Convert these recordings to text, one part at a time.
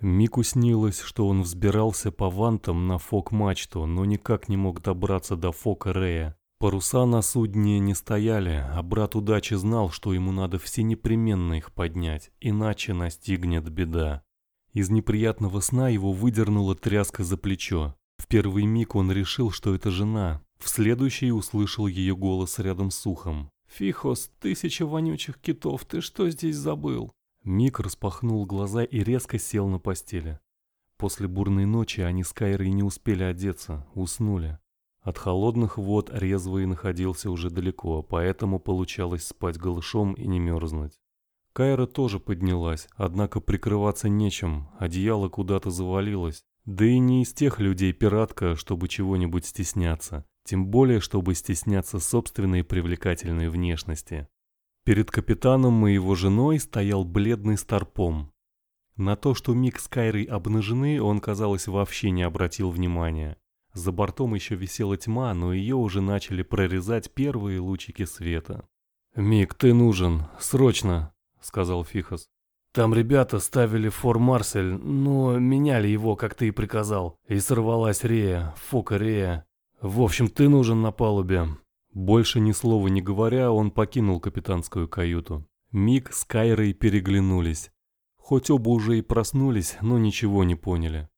Мику снилось, что он взбирался по вантам на фок-мачту, но никак не мог добраться до фока Рея. Паруса на судне не стояли, а брат удачи знал, что ему надо все непременно их поднять, иначе настигнет беда. Из неприятного сна его выдернула тряска за плечо. В первый миг он решил, что это жена. В следующий услышал ее голос рядом с ухом. «Фихос, тысяча вонючих китов, ты что здесь забыл?» Мик распахнул глаза и резко сел на постели. После бурной ночи они с Кайрой не успели одеться, уснули. От холодных вод резвый находился уже далеко, поэтому получалось спать голышом и не мерзнуть. Кайра тоже поднялась, однако прикрываться нечем, одеяло куда-то завалилось. Да и не из тех людей пиратка, чтобы чего-нибудь стесняться, тем более, чтобы стесняться собственной привлекательной внешности. Перед капитаном и его женой стоял бледный старпом. На то, что Мик с Кайрой обнажены, он, казалось, вообще не обратил внимания. За бортом еще висела тьма, но ее уже начали прорезать первые лучики света. «Мик, ты нужен, срочно», — сказал Фихос. «Там ребята ставили фор Марсель, но меняли его, как ты и приказал, и сорвалась Рея, Фока Рея. В общем, ты нужен на палубе. Больше ни слова не говоря, он покинул капитанскую каюту. Мик с Кайрой переглянулись. Хоть оба уже и проснулись, но ничего не поняли.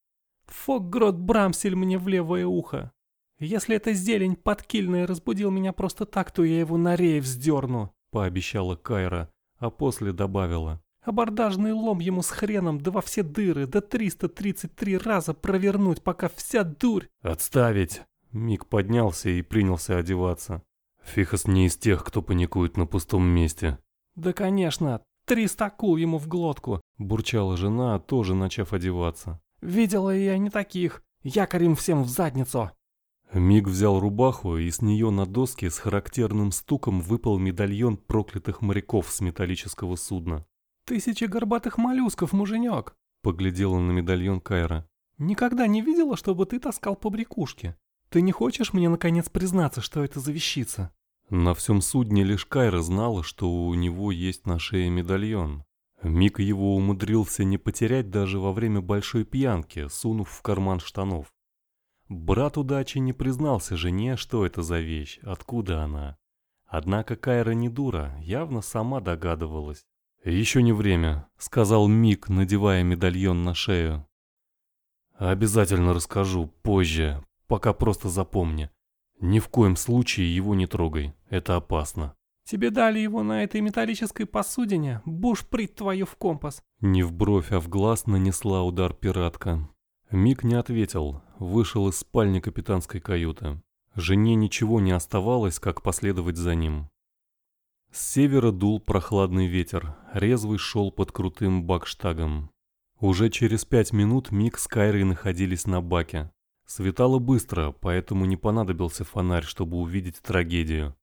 «Фокгрот Брамсель мне в левое ухо. Если эта зелень подкильная разбудил меня просто так, то я его на рее вздерну», — пообещала Кайра, а после добавила. «Абордажный лом ему с хреном, да во все дыры, да 333 раза провернуть, пока вся дурь...» «Отставить!» Мик поднялся и принялся одеваться. Фихос не из тех, кто паникует на пустом месте. «Да, конечно, триста акул ему в глотку», – бурчала жена, тоже начав одеваться. «Видела я не таких. Якорем всем в задницу». Миг взял рубаху, и с нее на доске с характерным стуком выпал медальон проклятых моряков с металлического судна. «Тысяча горбатых моллюсков, муженек!» – поглядела на медальон Кайра. «Никогда не видела, чтобы ты таскал по брякушке. Ты не хочешь мне наконец признаться, что это за вещица?» На всем судне лишь Кайра знала, что у него есть на шее медальон. Мик его умудрился не потерять даже во время большой пьянки, сунув в карман штанов. Брат удачи не признался жене, что это за вещь, откуда она. Однако Кайра не дура, явно сама догадывалась. «Еще не время», — сказал Мик, надевая медальон на шею. «Обязательно расскажу, позже, пока просто запомни. Ни в коем случае его не трогай, это опасно. Тебе дали его на этой металлической посудине, прит твою в компас. Не в бровь, а в глаз нанесла удар пиратка. Мик не ответил, вышел из спальни капитанской каюты. Жене ничего не оставалось, как последовать за ним. С севера дул прохладный ветер, резвый шел под крутым бакштагом. Уже через пять минут Мик с Кайрой находились на баке. Светало быстро, поэтому не понадобился фонарь, чтобы увидеть трагедию.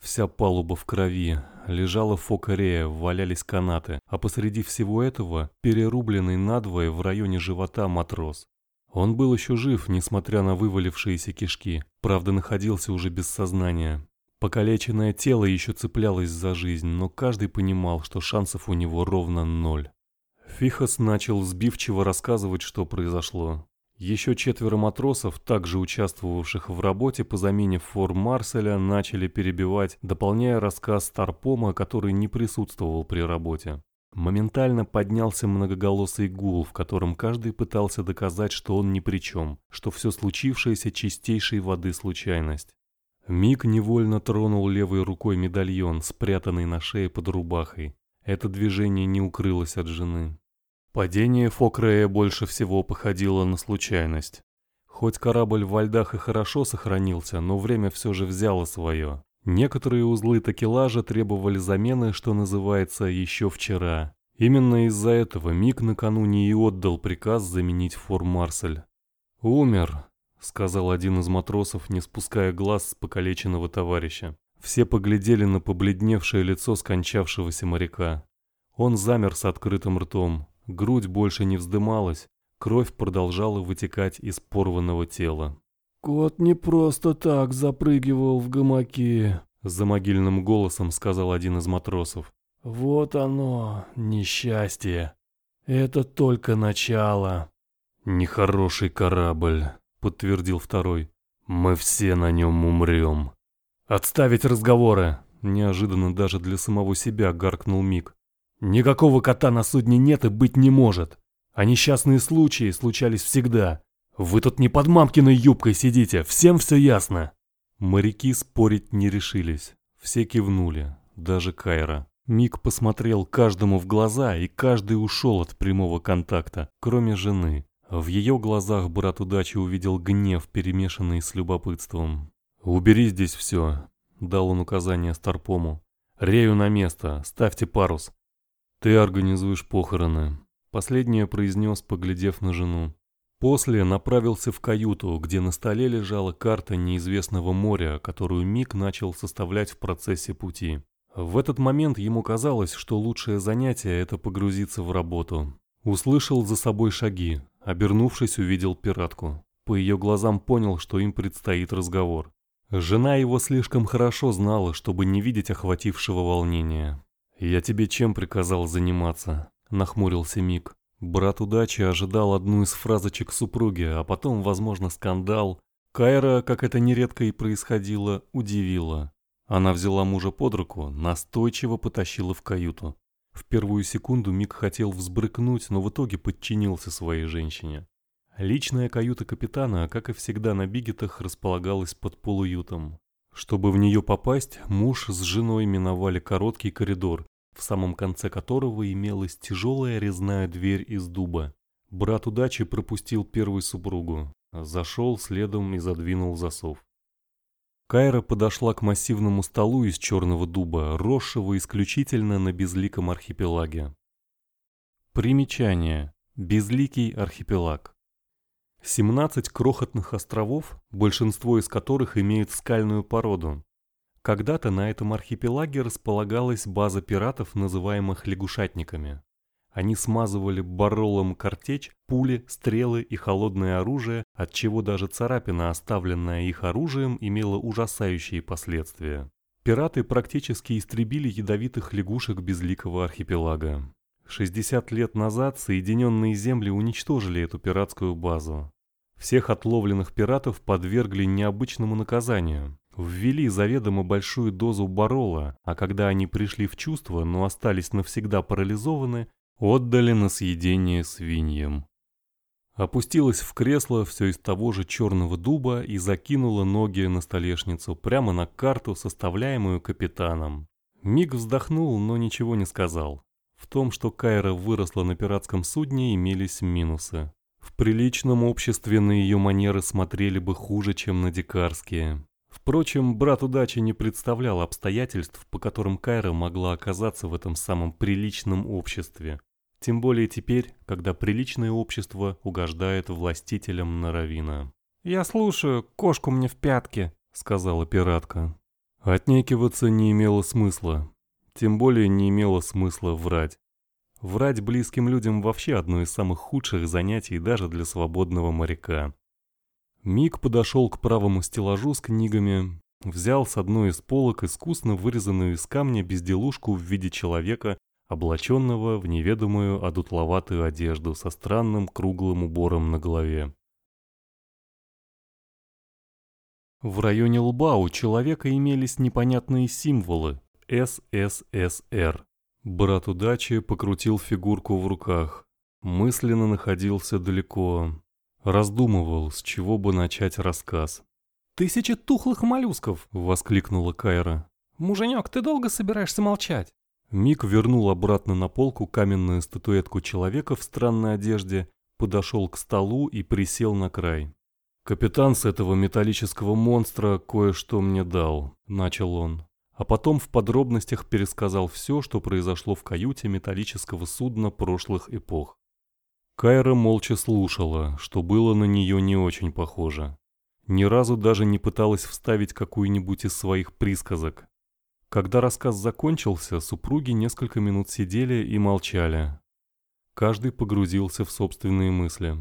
Вся палуба в крови, лежала фокарея, валялись канаты, а посреди всего этого перерубленный надвое в районе живота матрос. Он был еще жив, несмотря на вывалившиеся кишки, правда находился уже без сознания. Покалеченное тело еще цеплялось за жизнь, но каждый понимал, что шансов у него ровно ноль. Фихос начал сбивчиво рассказывать, что произошло. Еще четверо матросов, также участвовавших в работе по замене фор Марселя, начали перебивать, дополняя рассказ Старпома, который не присутствовал при работе. Моментально поднялся многоголосый гул, в котором каждый пытался доказать, что он ни при чем, что все случившееся чистейшей воды случайность. Мик невольно тронул левой рукой медальон, спрятанный на шее под рубахой. Это движение не укрылось от жены. Падение Фокрея больше всего походило на случайность. Хоть корабль во льдах и хорошо сохранился, но время все же взяло свое. Некоторые узлы такелажа требовали замены, что называется, еще вчера. Именно из-за этого Мик накануне и отдал приказ заменить фор Марсель. «Умер», — сказал один из матросов, не спуская глаз с покалеченного товарища. Все поглядели на побледневшее лицо скончавшегося моряка. Он замер с открытым ртом. Грудь больше не вздымалась, кровь продолжала вытекать из порванного тела. «Кот не просто так запрыгивал в гамаки», — за могильным голосом сказал один из матросов. «Вот оно, несчастье. Это только начало. Нехороший корабль, подтвердил второй. Мы все на нем умрем. Отставить разговоры, неожиданно даже для самого себя гаркнул Мик. Никакого кота на судне нет и быть не может. А несчастные случаи случались всегда. Вы тут не под мамкиной юбкой сидите, всем все ясно. Моряки спорить не решились. Все кивнули, даже Кайра. Мик посмотрел каждому в глаза, и каждый ушел от прямого контакта, кроме жены. В ее глазах брат удачи увидел гнев, перемешанный с любопытством. «Убери здесь все», — дал он указание Старпому. «Рею на место, ставьте парус. Ты организуешь похороны». Последнее произнес, поглядев на жену. После направился в каюту, где на столе лежала карта неизвестного моря, которую Мик начал составлять в процессе пути. В этот момент ему казалось, что лучшее занятие – это погрузиться в работу. Услышал за собой шаги, обернувшись, увидел пиратку. По ее глазам понял, что им предстоит разговор. Жена его слишком хорошо знала, чтобы не видеть охватившего волнения. «Я тебе чем приказал заниматься?» – нахмурился Мик. Брат удачи ожидал одну из фразочек супруги, а потом, возможно, скандал. Кайра, как это нередко и происходило, удивила. Она взяла мужа под руку, настойчиво потащила в каюту. В первую секунду Мик хотел взбрыкнуть, но в итоге подчинился своей женщине. Личная каюта капитана, как и всегда на бигетах, располагалась под полуютом. Чтобы в нее попасть, муж с женой миновали короткий коридор, в самом конце которого имелась тяжелая резная дверь из дуба. Брат удачи пропустил первую супругу, зашел следом и задвинул засов. Кайра подошла к массивному столу из черного дуба, росшего исключительно на безликом архипелаге. Примечание. Безликий архипелаг. 17 крохотных островов, большинство из которых имеют скальную породу. Когда-то на этом архипелаге располагалась база пиратов, называемых лягушатниками. Они смазывали баролом картечь, пули, стрелы и холодное оружие, от чего даже царапина, оставленная их оружием, имела ужасающие последствия. Пираты практически истребили ядовитых лягушек безликого архипелага. 60 лет назад Соединенные Земли уничтожили эту пиратскую базу. Всех отловленных пиратов подвергли необычному наказанию. Ввели заведомо большую дозу барола, а когда они пришли в чувство, но остались навсегда парализованы, Отдали на съедение свиньям. Опустилась в кресло все из того же черного дуба и закинула ноги на столешницу прямо на карту, составляемую капитаном. Миг вздохнул, но ничего не сказал. В том, что Кайра выросла на пиратском судне, имелись минусы. В приличном обществе на ее манеры смотрели бы хуже, чем на дикарские. Впрочем, брат удачи не представлял обстоятельств, по которым Кайра могла оказаться в этом самом приличном обществе. Тем более теперь, когда приличное общество угождает властителям Наравина. «Я слушаю, кошку мне в пятки», — сказала пиратка. Отнекиваться не имело смысла. Тем более не имело смысла врать. Врать близким людям вообще одно из самых худших занятий даже для свободного моряка. Мик подошел к правому стеллажу с книгами, взял с одной из полок искусно вырезанную из камня безделушку в виде человека облаченного в неведомую одутловатую одежду со странным круглым убором на голове. В районе лба у человека имелись непонятные символы СССР. Брат удачи покрутил фигурку в руках. Мысленно находился далеко. Раздумывал, с чего бы начать рассказ. «Тысяча тухлых моллюсков!» — воскликнула Кайра. «Муженек, ты долго собираешься молчать?» Мик вернул обратно на полку каменную статуэтку человека в странной одежде, подошел к столу и присел на край. «Капитан с этого металлического монстра кое-что мне дал», — начал он. А потом в подробностях пересказал все, что произошло в каюте металлического судна прошлых эпох. Кайра молча слушала, что было на нее не очень похоже. Ни разу даже не пыталась вставить какую-нибудь из своих присказок, когда рассказ закончился, супруги несколько минут сидели и молчали. Каждый погрузился в собственные мысли.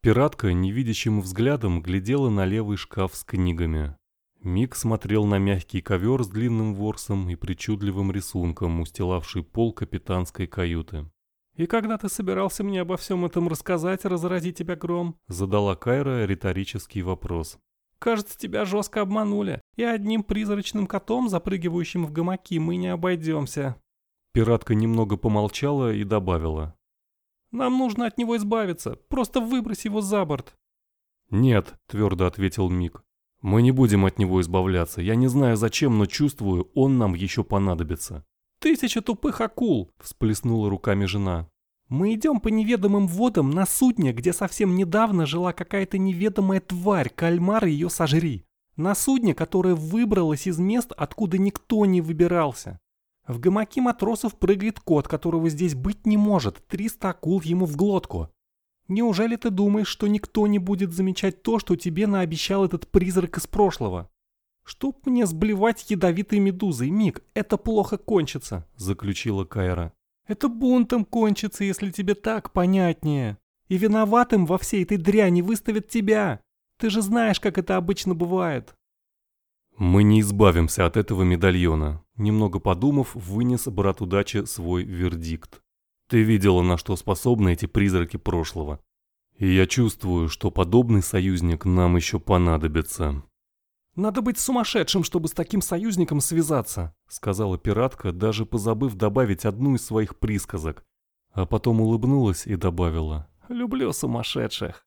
Пиратка невидящим взглядом глядела на левый шкаф с книгами. Мик смотрел на мягкий ковер с длинным ворсом и причудливым рисунком, устилавший пол капитанской каюты. «И когда ты собирался мне обо всем этом рассказать, разрази тебя гром?» Задала Кайра риторический вопрос. «Кажется, тебя жестко обманули, и одним призрачным котом, запрыгивающим в гамаки, мы не обойдемся». Пиратка немного помолчала и добавила. «Нам нужно от него избавиться, просто выбрось его за борт». «Нет», — твердо ответил Мик. «Мы не будем от него избавляться. Я не знаю зачем, но чувствую, он нам еще понадобится». «Тысяча тупых акул!» – всплеснула руками жена. «Мы идем по неведомым водам на судне, где совсем недавно жила какая-то неведомая тварь, кальмар ее сожри. На судне, которое выбралось из мест, откуда никто не выбирался. В гамаке матросов прыгает кот, которого здесь быть не может, триста акул ему в глотку. Неужели ты думаешь, что никто не будет замечать то, что тебе наобещал этот призрак из прошлого? «Чтоб мне сблевать ядовитой медузой, Мик, это плохо кончится», — заключила Кайра. «Это бунтом кончится, если тебе так понятнее. И виноватым во всей этой дряни выставят тебя. Ты же знаешь, как это обычно бывает». «Мы не избавимся от этого медальона», — немного подумав, вынес брат удачи свой вердикт. «Ты видела, на что способны эти призраки прошлого. И я чувствую, что подобный союзник нам еще понадобится». «Надо быть сумасшедшим, чтобы с таким союзником связаться», сказала пиратка, даже позабыв добавить одну из своих присказок. А потом улыбнулась и добавила. «Люблю сумасшедших».